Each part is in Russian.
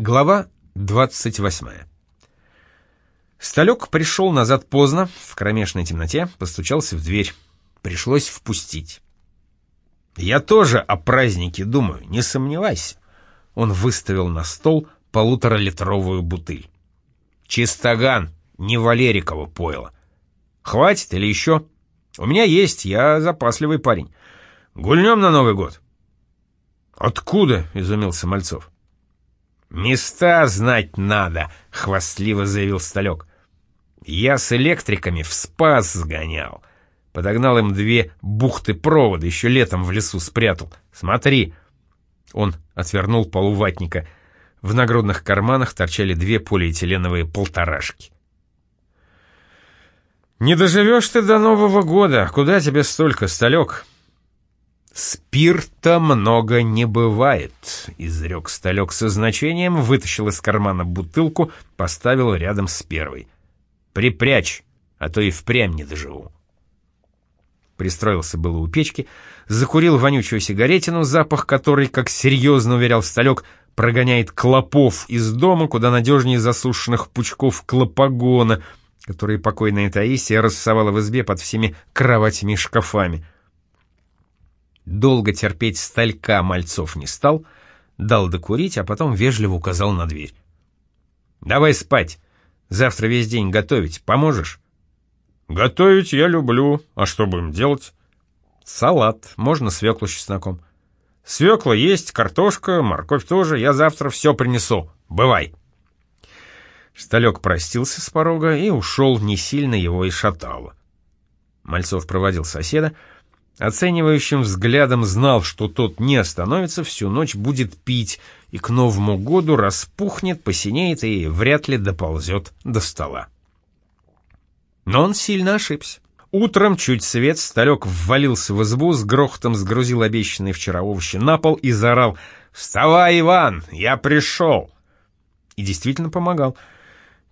Глава 28. Сталек пришел назад поздно, в кромешной темноте, постучался в дверь. Пришлось впустить. «Я тоже о празднике думаю, не сомневайся». Он выставил на стол полуторалитровую бутыль. «Чистоган, не Валерикова пойло. Хватит или еще? У меня есть, я запасливый парень. Гульнем на Новый год». «Откуда?» — изумился Мальцов. «Места знать надо», — хвастливо заявил Сталек. «Я с электриками в спас сгонял. Подогнал им две бухты провода, еще летом в лесу спрятал. Смотри». Он отвернул полуватника. В нагрудных карманах торчали две полиэтиленовые полторашки. «Не доживешь ты до Нового года. Куда тебе столько, Сталек?» «Спирта много не бывает», — изрек Сталек со значением, вытащил из кармана бутылку, поставил рядом с первой. «Припрячь, а то и впрямь не доживу». Пристроился было у печки, закурил вонючую сигаретину, запах которой, как серьезно уверял Сталек, прогоняет клопов из дома, куда надежнее засушенных пучков клопогона, которые покойная Таисия рассовала в избе под всеми кроватями и шкафами. Долго терпеть сталька мальцов не стал, дал докурить, а потом вежливо указал на дверь. «Давай спать. Завтра весь день готовить. Поможешь?» «Готовить я люблю. А что будем делать?» «Салат. Можно свеклу с чесноком». «Свекла есть, картошка, морковь тоже. Я завтра все принесу. Бывай». Сталек простился с порога и ушел, не сильно его и шатало. Мальцов проводил соседа, Оценивающим взглядом знал, что тот не остановится, всю ночь будет пить, и к Новому году распухнет, посинеет и вряд ли доползет до стола. Но он сильно ошибся. Утром чуть свет, Сталек ввалился в избу, с грохотом сгрузил обещанные вчера овощи на пол и заорал «Вставай, Иван, я пришел!» И действительно помогал.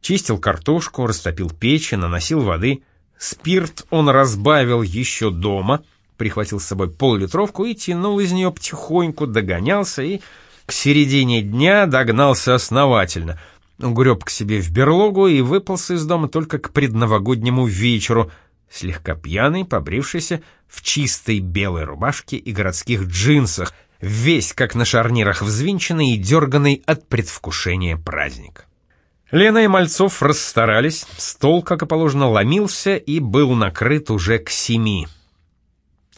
Чистил картошку, растопил печи, наносил воды. Спирт он разбавил еще дома — прихватил с собой поллитровку и тянул из нее потихоньку, догонялся и к середине дня догнался основательно. Греб к себе в берлогу и выполз из дома только к предновогоднему вечеру, слегка пьяный, побрившийся, в чистой белой рубашке и городских джинсах, весь как на шарнирах взвинченный и дерганный от предвкушения праздник. Лена и Мальцов расстарались, стол, как и положено, ломился и был накрыт уже к семи.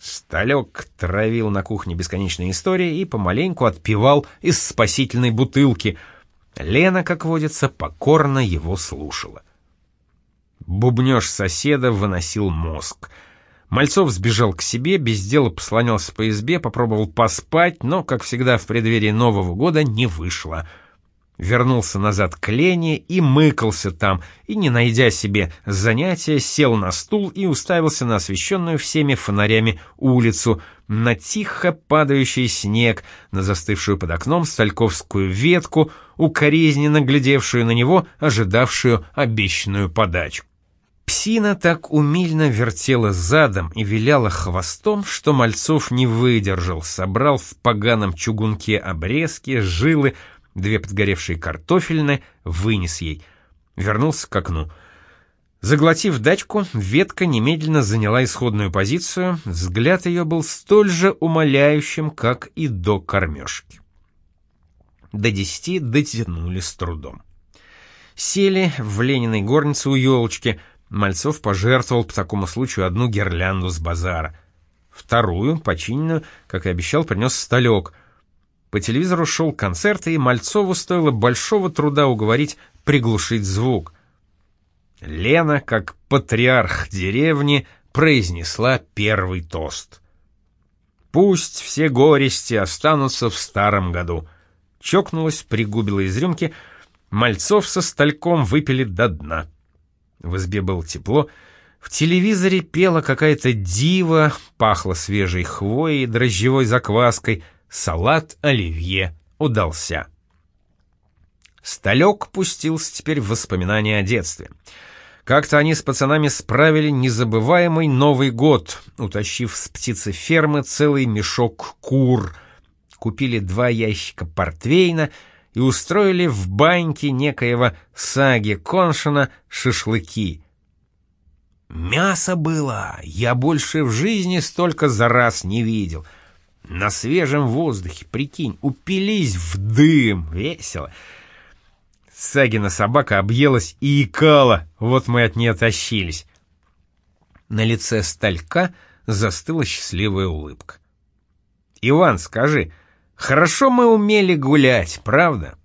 Сталек травил на кухне бесконечные истории и помаленьку отпивал из спасительной бутылки. Лена, как водится, покорно его слушала. Бубнёж соседа выносил мозг. Мальцов сбежал к себе, без дела послонялся по избе, попробовал поспать, но, как всегда в преддверии Нового года, не вышло — вернулся назад к Лене и мыкался там, и, не найдя себе занятия, сел на стул и уставился на освещенную всеми фонарями улицу, на тихо падающий снег, на застывшую под окном стальковскую ветку, укоризненно глядевшую на него, ожидавшую обещанную подачу. Псина так умильно вертела задом и виляла хвостом, что Мальцов не выдержал, собрал в поганом чугунке обрезки, жилы, две подгоревшие картофельные, вынес ей. Вернулся к окну. Заглотив дачку, ветка немедленно заняла исходную позицию, взгляд ее был столь же умоляющим, как и до кормежки. До десяти дотянули с трудом. Сели в Лениной горнице у елочки, Мальцов пожертвовал по такому случаю одну гирлянду с базара. Вторую, починенную, как и обещал, принес столек — по телевизору шел концерт, и Мальцову стоило большого труда уговорить приглушить звук. Лена, как патриарх деревни, произнесла первый тост. «Пусть все горести останутся в старом году». Чокнулась, пригубила из рюмки. Мальцов со стальком выпили до дна. В избе было тепло. В телевизоре пела какая-то дива, пахло свежей хвоей, дрожжевой закваской — Салат оливье удался. Сталек пустился теперь в воспоминания о детстве. Как-то они с пацанами справили незабываемый Новый год, утащив с птицефермы целый мешок кур. Купили два ящика портвейна и устроили в баньке некоего Саги Коншина шашлыки. Мясо было, я больше в жизни столько за раз не видел. На свежем воздухе, прикинь, упились в дым, весело. Сагина собака объелась и икала, вот мы от нее тащились. На лице сталька застыла счастливая улыбка. «Иван, скажи, хорошо мы умели гулять, правда?»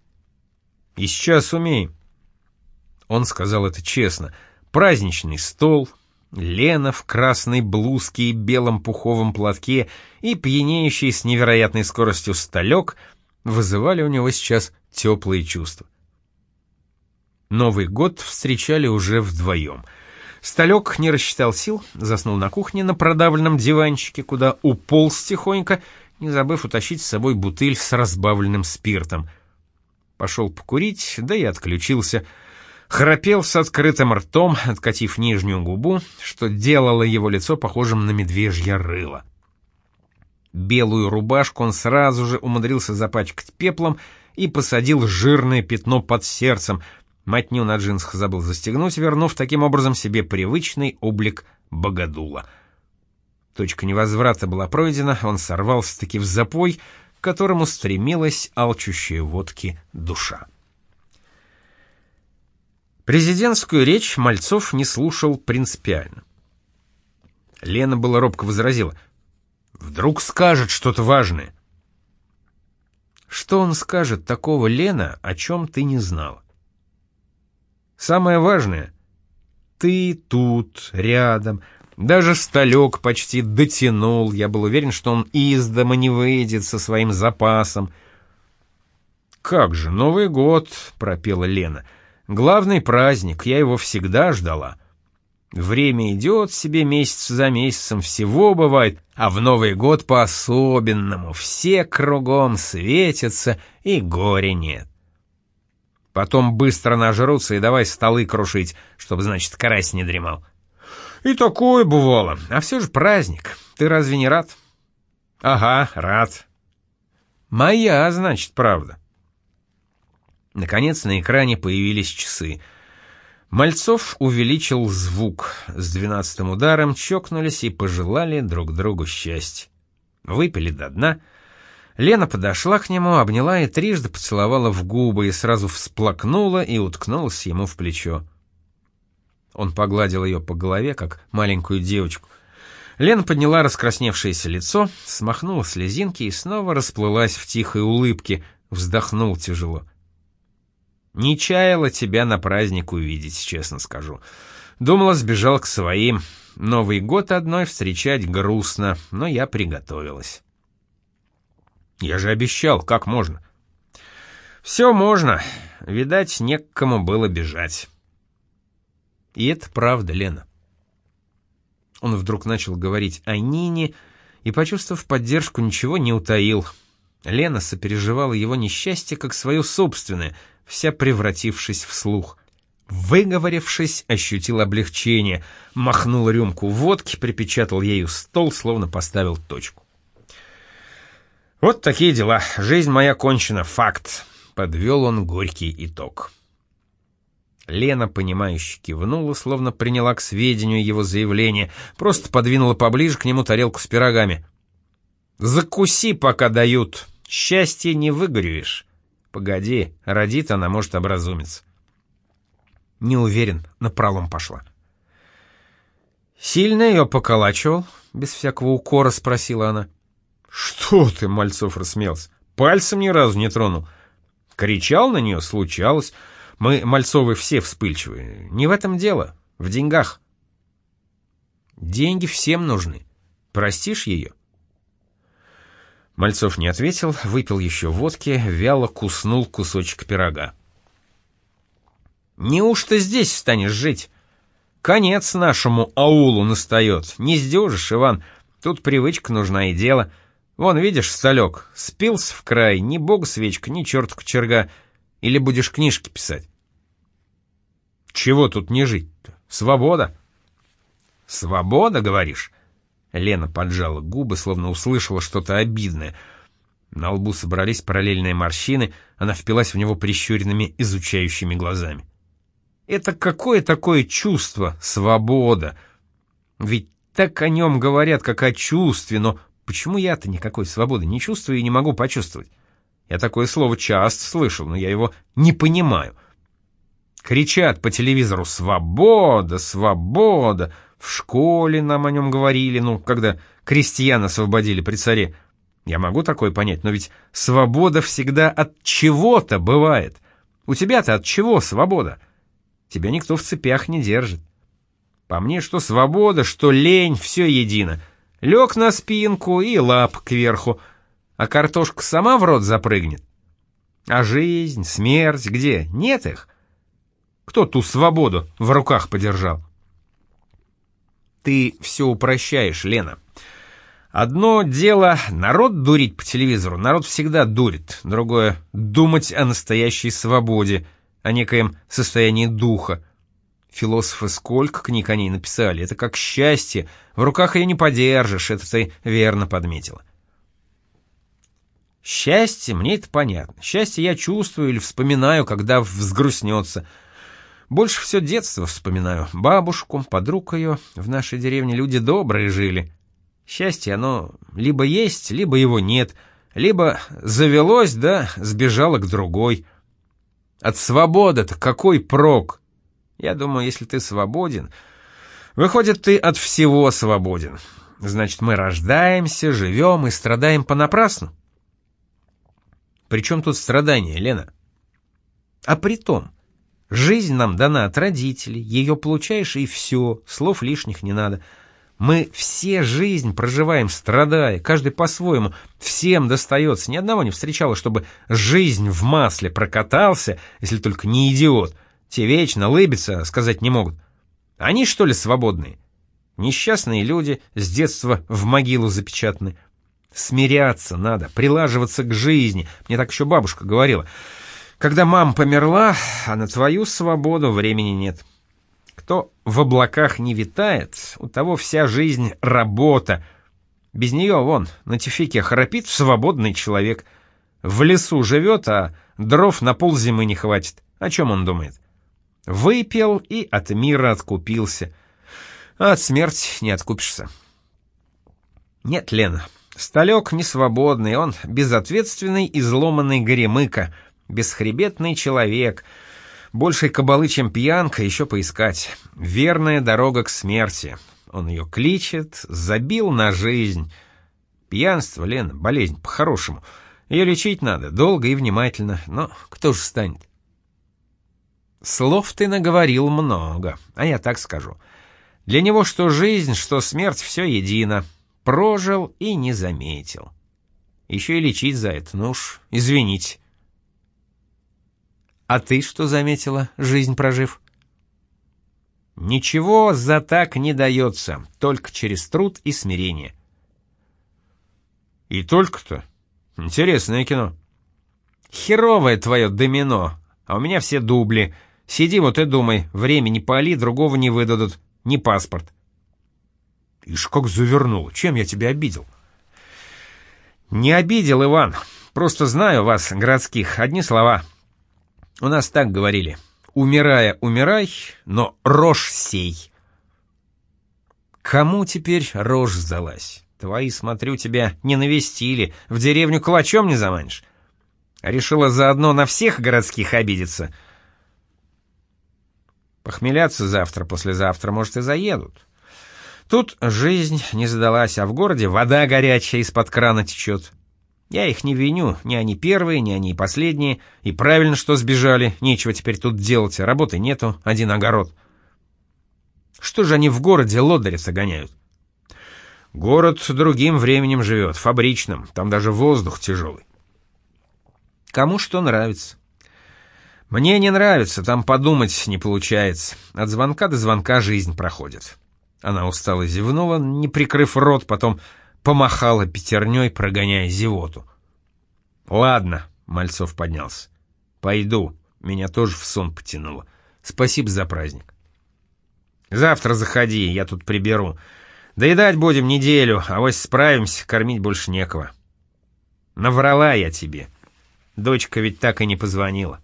«И сейчас умеем». Он сказал это честно. Праздничный стол, Лена в красной блузке и белом пуховом платке и пьянеющий с невероятной скоростью сталек вызывали у него сейчас теплые чувства. Новый год встречали уже вдвоем — Сталек не рассчитал сил, заснул на кухне на продавленном диванчике, куда уполз тихонько, не забыв утащить с собой бутыль с разбавленным спиртом. Пошел покурить, да и отключился. Храпел с открытым ртом, откатив нижнюю губу, что делало его лицо похожим на медвежье рыло. Белую рубашку он сразу же умудрился запачкать пеплом и посадил жирное пятно под сердцем — Матню на джинсах забыл застегнуть, вернув таким образом себе привычный облик богодула. Точка невозврата была пройдена, он сорвался-таки в запой, к которому стремилась алчущая водки душа. Президентскую речь Мальцов не слушал принципиально. Лена было робко возразила. «Вдруг скажет что-то важное». «Что он скажет такого, Лена, о чем ты не знала?» Самое важное — ты тут, рядом. Даже столек почти дотянул. Я был уверен, что он из дома не выйдет со своим запасом. «Как же, Новый год!» — пропела Лена. «Главный праздник, я его всегда ждала». Время идет себе месяц за месяцем, всего бывает, а в Новый год по-особенному, все кругом светятся и горя нет. Потом быстро нажрутся и давай столы крушить, чтобы, значит, карась не дремал. И такое бывало. А все же праздник. Ты разве не рад? Ага, рад. Моя, значит, правда. Наконец на экране появились часы. Мальцов увеличил звук. С двенадцатым ударом чокнулись и пожелали друг другу счастья. Выпили до дна — Лена подошла к нему, обняла и трижды поцеловала в губы и сразу всплакнула и уткнулась ему в плечо. Он погладил ее по голове, как маленькую девочку. Лена подняла раскрасневшееся лицо, смахнула слезинки и снова расплылась в тихой улыбке, вздохнул тяжело. «Не чаяла тебя на праздник увидеть, честно скажу. Думала, сбежал к своим. Новый год одной встречать грустно, но я приготовилась». Я же обещал, как можно? Все можно. Видать, не к кому было бежать. И это правда, Лена. Он вдруг начал говорить о Нине и, почувствовав поддержку, ничего не утаил. Лена сопереживала его несчастье как свое собственное, вся превратившись в слух. Выговорившись, ощутил облегчение, махнул рюмку водки, припечатал ею стол, словно поставил точку. Вот такие дела. Жизнь моя кончена, факт. Подвел он горький итог. Лена, понимающе кивнула, словно приняла к сведению его заявление, просто подвинула поближе к нему тарелку с пирогами. «Закуси, пока дают. Счастье не выгорюешь. Погоди, родит она, может образумиться». «Не уверен, на пролом пошла». «Сильно ее поколачивал?» — без всякого укора спросила она. «Что ты?» — Мальцов рассмеялся. «Пальцем ни разу не тронул. Кричал на нее, случалось. Мы, Мальцовы, все вспыльчивые. Не в этом дело, в деньгах». «Деньги всем нужны. Простишь ее?» Мальцов не ответил, выпил еще водки, вяло куснул кусочек пирога. «Неужто здесь станешь жить? Конец нашему аулу настает. Не сдюжишь, Иван. Тут привычка нужна и дело». Вон, видишь, столек, спился в край, ни бог свечка, ни черт кочерга. Или будешь книжки писать? Чего тут не жить-то? Свобода. Свобода, говоришь? Лена поджала губы, словно услышала что-то обидное. На лбу собрались параллельные морщины, она впилась в него прищуренными, изучающими глазами. Это какое такое чувство, свобода? Ведь так о нем говорят, как о чувстве, но почему я-то никакой свободы не чувствую и не могу почувствовать? Я такое слово часто слышал, но я его не понимаю. Кричат по телевизору «Свобода! Свобода!» В школе нам о нем говорили, ну, когда крестьян освободили при царе. Я могу такое понять, но ведь свобода всегда от чего-то бывает. У тебя-то от чего свобода? Тебя никто в цепях не держит. По мне, что свобода, что лень, все едино. Лег на спинку и лап кверху, а картошка сама в рот запрыгнет. А жизнь, смерть где? Нет их. Кто ту свободу в руках подержал? Ты все упрощаешь, Лена. Одно дело — народ дурить по телевизору, народ всегда дурит. Другое — думать о настоящей свободе, о некоем состоянии духа. Философы сколько книг о ней написали, это как счастье, в руках ее не подержишь, это ты верно подметила. Счастье, мне это понятно. Счастье я чувствую или вспоминаю, когда взгрустнется. Больше все детство вспоминаю. Бабушку, подруг ее. В нашей деревне люди добрые жили. Счастье, оно либо есть, либо его нет, либо завелось, да сбежало к другой. От свободы-то какой прок? Я думаю, если ты свободен, выходит, ты от всего свободен. Значит, мы рождаемся, живем и страдаем понапрасну. Причем тут страдания, Лена? А при том, жизнь нам дана от родителей, ее получаешь и все, слов лишних не надо — мы все жизнь проживаем, страдая, каждый по-своему, всем достается. Ни одного не встречало, чтобы жизнь в масле прокатался, если только не идиот. Те вечно лыбятся, сказать не могут. Они, что ли, свободные? Несчастные люди, с детства в могилу запечатаны. Смиряться надо, прилаживаться к жизни. Мне так еще бабушка говорила. Когда мама померла, а на твою свободу времени нет. Кто в облаках не витает, у того вся жизнь — работа. Без нее, вон, на тифике храпит свободный человек. В лесу живет, а дров на ползимы не хватит. О чем он думает? Выпил и от мира откупился. А от смерти не откупишься. Нет, Лена, Сталек не свободный, он безответственный, изломанный горемыка, бесхребетный человек — Большей кабалы, чем пьянка, еще поискать. Верная дорога к смерти. Он ее кличет, забил на жизнь. Пьянство, Лена, болезнь, по-хорошему. Ее лечить надо, долго и внимательно, но кто же станет? Слов ты наговорил много, а я так скажу. Для него что жизнь, что смерть — все едино. Прожил и не заметил. Еще и лечить за это, ну уж, извините. А ты что заметила, жизнь прожив? Ничего за так не дается, только через труд и смирение. И только-то? Интересное кино. Херовое твое домино, а у меня все дубли. Сиди вот и думай, время не пали, другого не выдадут, ни паспорт. Ишь, как завернул, чем я тебя обидел? Не обидел, Иван, просто знаю вас, городских, одни слова — у нас так говорили. Умирая, умирай, но рожь сей. Кому теперь рожь сдалась? Твои, смотрю, тебя не навестили, в деревню кулачом не заманишь. Решила заодно на всех городских обидеться. Похмеляться завтра, послезавтра, может, и заедут. Тут жизнь не задалась, а в городе вода горячая из-под крана течет. Я их не виню, ни они первые, ни они последние, и правильно, что сбежали, нечего теперь тут делать, работы нету, один огород. Что же они в городе лодыря гоняют? Город другим временем живет, фабричным, там даже воздух тяжелый. Кому что нравится. Мне не нравится, там подумать не получается. От звонка до звонка жизнь проходит. Она устало зевнула, не прикрыв рот, потом помахала пятерней, прогоняя зевоту. «Ладно», — Мальцов поднялся, — «пойду, меня тоже в сон потянуло. Спасибо за праздник». «Завтра заходи, я тут приберу. Доедать будем неделю, а вось справимся, кормить больше некого». Наврала я тебе. Дочка ведь так и не позвонила.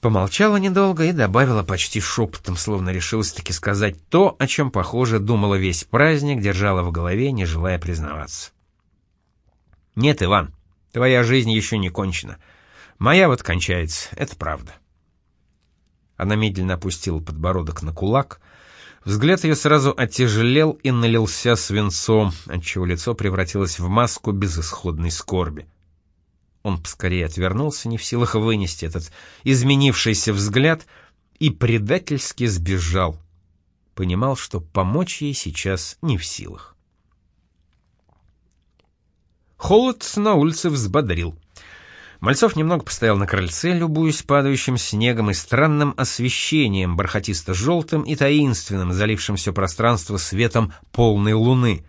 Помолчала недолго и добавила почти шепотом, словно решилась таки сказать то, о чем, похоже, думала весь праздник, держала в голове, не желая признаваться. «Нет, Иван, твоя жизнь еще не кончена. Моя вот кончается, это правда». Она медленно опустила подбородок на кулак. Взгляд ее сразу оттяжелел и налился свинцом, отчего лицо превратилось в маску безысходной скорби. Он поскорее отвернулся, не в силах вынести этот изменившийся взгляд, и предательски сбежал. Понимал, что помочь ей сейчас не в силах. Холод на улице взбодрил. Мальцов немного постоял на крыльце, любуясь падающим снегом и странным освещением, бархатисто-желтым и таинственным, залившим все пространство светом полной луны.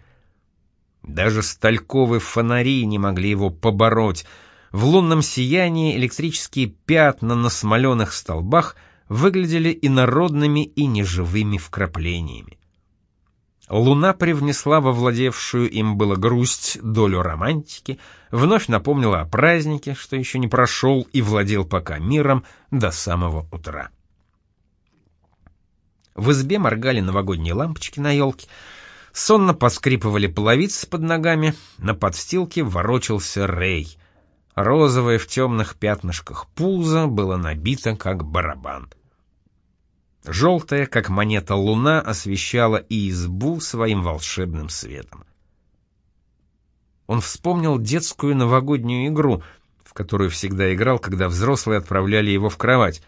Даже стальковые фонари не могли его побороть — в лунном сиянии электрические пятна на смоленых столбах выглядели инородными и неживыми вкраплениями. Луна привнесла во владевшую им было грусть долю романтики, вновь напомнила о празднике, что еще не прошел и владел пока миром до самого утра. В избе моргали новогодние лампочки на елке, сонно поскрипывали половицы под ногами, на подстилке ворочался Рей — Розовое в темных пятнышках пузо было набито, как барабан. Желтая, как монета луна, освещала и избу своим волшебным светом. Он вспомнил детскую новогоднюю игру, в которую всегда играл, когда взрослые отправляли его в кровать.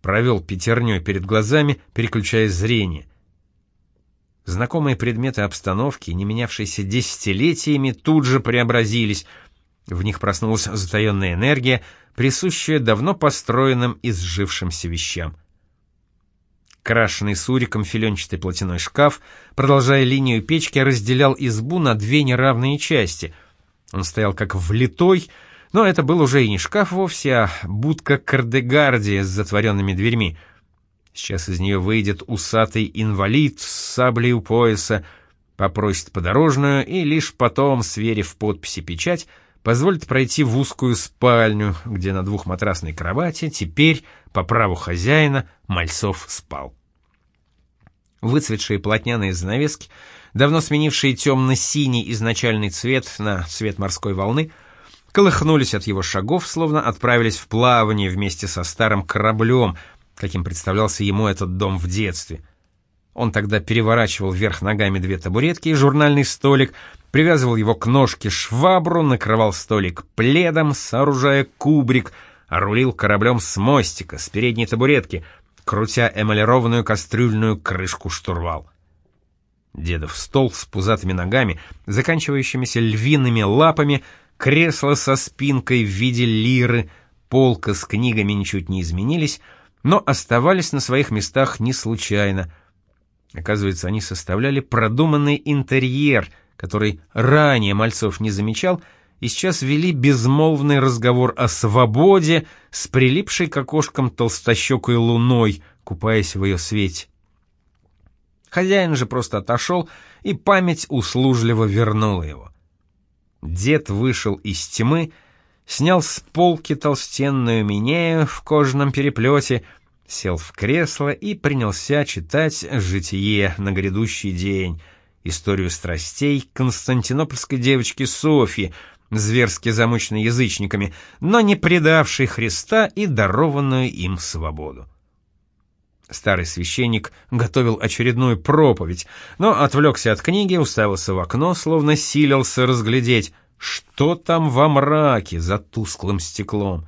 Провел пятерней перед глазами, переключая зрение. Знакомые предметы обстановки, не менявшиеся десятилетиями, тут же преобразились — в них проснулась затаенная энергия, присущая давно построенным и сжившимся вещам. Крашенный суриком филенчатый платяной шкаф, продолжая линию печки, разделял избу на две неравные части. Он стоял как влитой, но это был уже и не шкаф вовсе, а будка кардегардия с затворенными дверьми. Сейчас из нее выйдет усатый инвалид с саблей у пояса, попросит подорожную и лишь потом, сверив подписи печать, позволит пройти в узкую спальню, где на двухматрасной кровати теперь, по праву хозяина, Мальцов спал. Выцветшие плотняные занавески, давно сменившие темно-синий изначальный цвет на цвет морской волны, колыхнулись от его шагов, словно отправились в плавание вместе со старым кораблем, каким представлялся ему этот дом в детстве — он тогда переворачивал вверх ногами две табуретки и журнальный столик, привязывал его к ножке швабру, накрывал столик пледом, сооружая кубрик, а рулил кораблем с мостика, с передней табуретки, крутя эмалированную кастрюльную крышку штурвал. Дедов стол с пузатыми ногами, заканчивающимися львиными лапами, кресло со спинкой в виде лиры, полка с книгами ничуть не изменились, но оставались на своих местах не случайно — Оказывается, они составляли продуманный интерьер, который ранее Мальцов не замечал, и сейчас вели безмолвный разговор о свободе с прилипшей к окошкам толстощекой луной, купаясь в ее свете. Хозяин же просто отошел, и память услужливо вернула его. Дед вышел из тьмы, снял с полки толстенную минею в кожаном переплете — сел в кресло и принялся читать «Житие на грядущий день», историю страстей константинопольской девочки Софьи, зверски замученной язычниками, но не предавшей Христа и дарованную им свободу. Старый священник готовил очередную проповедь, но отвлекся от книги, уставился в окно, словно силился разглядеть, что там во мраке за тусклым стеклом.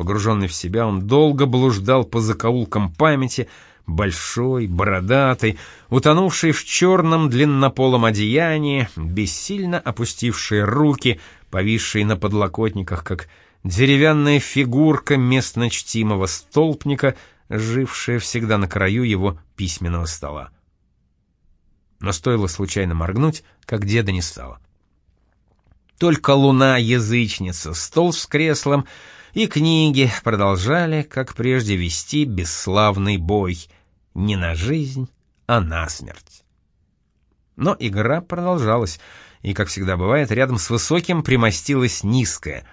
Погруженный в себя, он долго блуждал по закоулкам памяти, большой, бородатый, утонувший в черном длиннополом одеянии, бессильно опустившие руки, повисшие на подлокотниках, как деревянная фигурка местно чтимого столпника, жившая всегда на краю его письменного стола. Но стоило случайно моргнуть, как деда не стало. Только луна-язычница, стол с креслом — и книги продолжали, как прежде, вести бесславный бой. Не на жизнь, а на смерть. Но игра продолжалась, и, как всегда бывает, рядом с высоким примостилась низкая.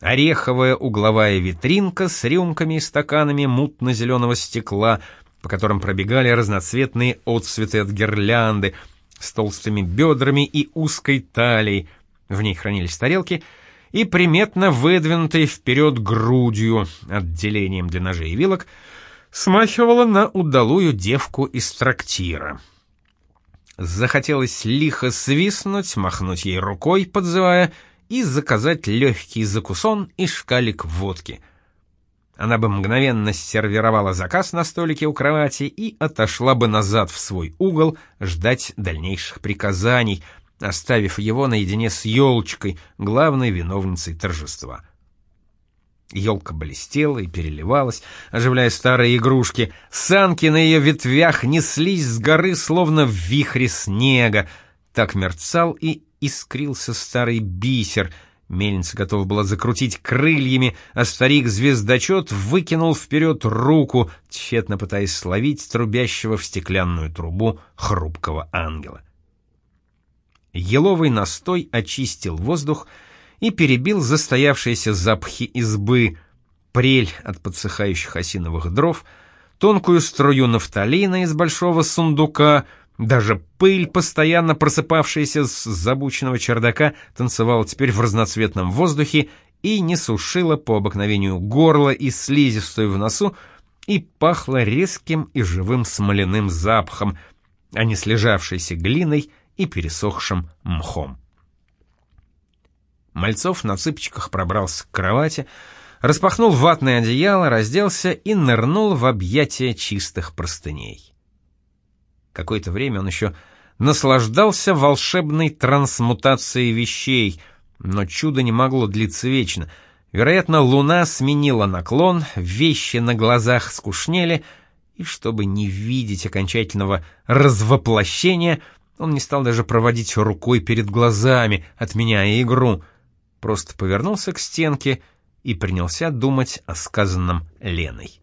Ореховая угловая витринка с рюмками и стаканами мутно-зеленого стекла, по которым пробегали разноцветные отцветы от гирлянды, с толстыми бедрами и узкой талией. В ней хранились тарелки — и приметно выдвинутой вперед грудью, отделением для ножей и вилок, смахивала на удалую девку из трактира. Захотелось лихо свистнуть, махнуть ей рукой, подзывая, и заказать легкий закусон и шкалик водки. Она бы мгновенно сервировала заказ на столике у кровати и отошла бы назад в свой угол ждать дальнейших приказаний — оставив его наедине с елочкой, главной виновницей торжества. Елка блестела и переливалась, оживляя старые игрушки. Санки на ее ветвях неслись с горы, словно в вихре снега. Так мерцал и искрился старый бисер. Мельница готова была закрутить крыльями, а старик-звездочет выкинул вперед руку, тщетно пытаясь словить трубящего в стеклянную трубу хрупкого ангела. Еловый настой очистил воздух и перебил застоявшиеся запахи избы, прель от подсыхающих осиновых дров, тонкую струю нафталина из большого сундука, даже пыль, постоянно просыпавшаяся с забученного чердака, танцевала теперь в разноцветном воздухе и не сушила по обыкновению горло и слизистую в носу, и пахло резким и живым смоляным запахом, а не слежавшейся глиной и пересохшим мхом. Мальцов на цыпочках пробрался к кровати, распахнул ватное одеяло, разделся и нырнул в объятия чистых простыней. Какое-то время он еще наслаждался волшебной трансмутацией вещей, но чудо не могло длиться вечно. Вероятно, луна сменила наклон, вещи на глазах скучнели, и чтобы не видеть окончательного развоплощения — он не стал даже проводить рукой перед глазами, отменяя игру. Просто повернулся к стенке и принялся думать о сказанном Леной.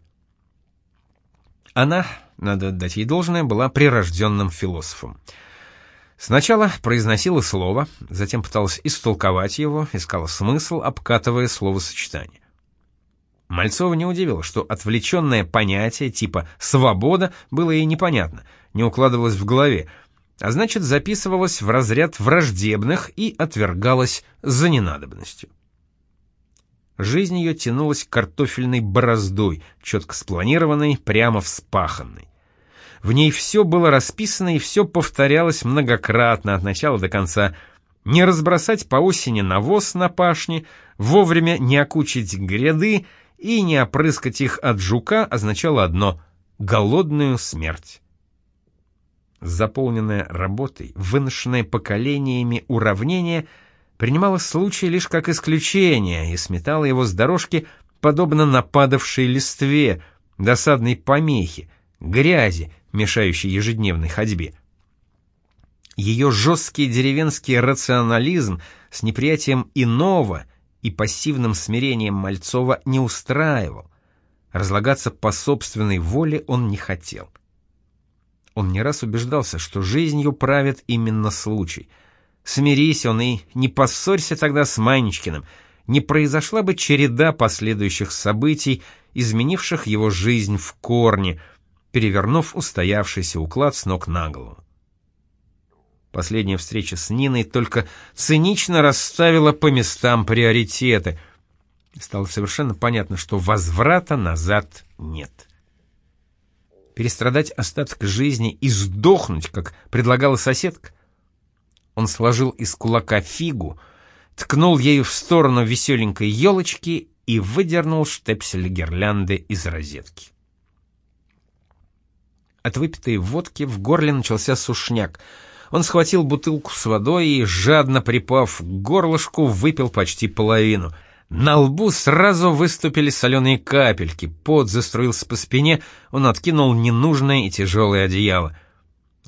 Она, надо дать ей должное, была прирожденным философом. Сначала произносила слово, затем пыталась истолковать его, искала смысл, обкатывая словосочетание. Мальцова не удивило, что отвлеченное понятие типа «свобода» было ей непонятно, не укладывалось в голове, а значит записывалась в разряд враждебных и отвергалась за ненадобностью. Жизнь ее тянулась картофельной бороздой, четко спланированной, прямо вспаханной. В ней все было расписано и все повторялось многократно от начала до конца. Не разбросать по осени навоз на пашне, вовремя не окучить гряды и не опрыскать их от жука означало одно — голодную смерть заполненное работой, выношенное поколениями уравнение, принимало случай лишь как исключение и сметало его с дорожки, подобно нападавшей листве, досадной помехе, грязи, мешающей ежедневной ходьбе. Ее жесткий деревенский рационализм с неприятием иного и пассивным смирением Мальцова не устраивал. Разлагаться по собственной воле он не хотел. Он не раз убеждался, что жизнью правит именно случай. Смирись он и не поссорься тогда с Манечкиным, не произошла бы череда последующих событий, изменивших его жизнь в корне, перевернув устоявшийся уклад с ног на голову. Последняя встреча с Ниной только цинично расставила по местам приоритеты. Стало совершенно понятно, что возврата назад нет перестрадать остаток жизни и сдохнуть, как предлагала соседка? Он сложил из кулака фигу, ткнул ею в сторону веселенькой елочки и выдернул штепсель гирлянды из розетки. От выпитой водки в горле начался сушняк. Он схватил бутылку с водой и, жадно припав к горлышку, выпил почти половину — на лбу сразу выступили соленые капельки, пот заструился по спине, он откинул ненужное и тяжелое одеяло.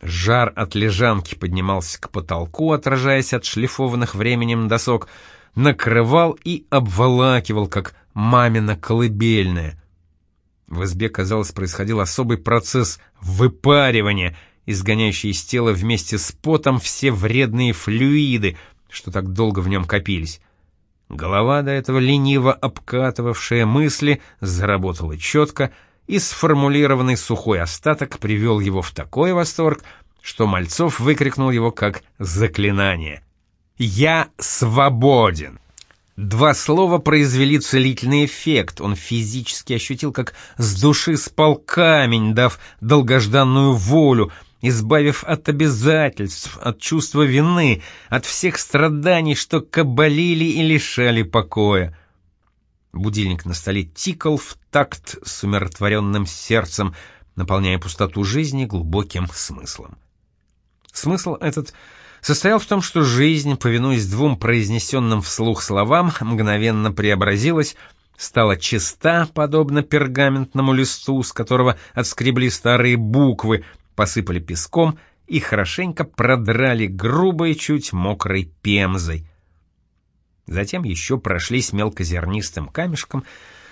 Жар от лежанки поднимался к потолку, отражаясь от шлифованных временем досок, накрывал и обволакивал, как мамина колыбельная. В избе, казалось, происходил особый процесс выпаривания, изгоняющий из тела вместе с потом все вредные флюиды, что так долго в нем копились. Голова, до этого лениво обкатывавшая мысли, заработала четко, и сформулированный сухой остаток привел его в такой восторг, что Мальцов выкрикнул его как заклинание. «Я свободен!» Два слова произвели целительный эффект. Он физически ощутил, как с души спал камень, дав долгожданную волю, избавив от обязательств, от чувства вины, от всех страданий, что кабалили и лишали покоя. Будильник на столе тикал в такт с умиротворенным сердцем, наполняя пустоту жизни глубоким смыслом. Смысл этот — состоял в том, что жизнь, повинуясь двум произнесенным вслух словам, мгновенно преобразилась, стала чиста, подобно пергаментному листу, с которого отскребли старые буквы, посыпали песком и хорошенько продрали грубой, чуть мокрой пемзой. Затем еще прошлись мелкозернистым камешком,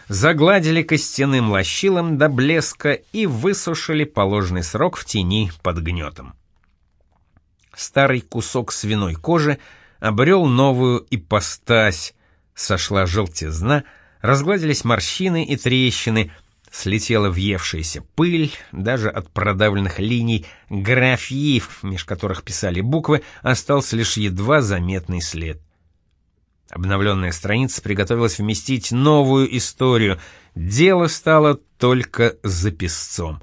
загладили костяным лощилом до блеска и высушили положенный срок в тени под гнетом старый кусок свиной кожи обрел новую ипостась, сошла желтизна, разгладились морщины и трещины, слетела въевшаяся пыль, даже от продавленных линий графьев, меж которых писали буквы, остался лишь едва заметный след. Обновленная страница приготовилась вместить новую историю. Дело стало только за песцом.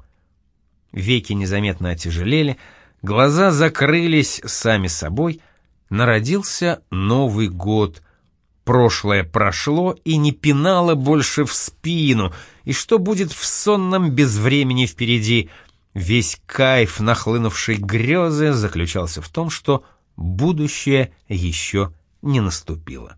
Веки незаметно отяжелели, Глаза закрылись сами собой, народился Новый год. Прошлое прошло и не пинало больше в спину, и что будет в сонном безвремени впереди? Весь кайф нахлынувшей грезы заключался в том, что будущее еще не наступило.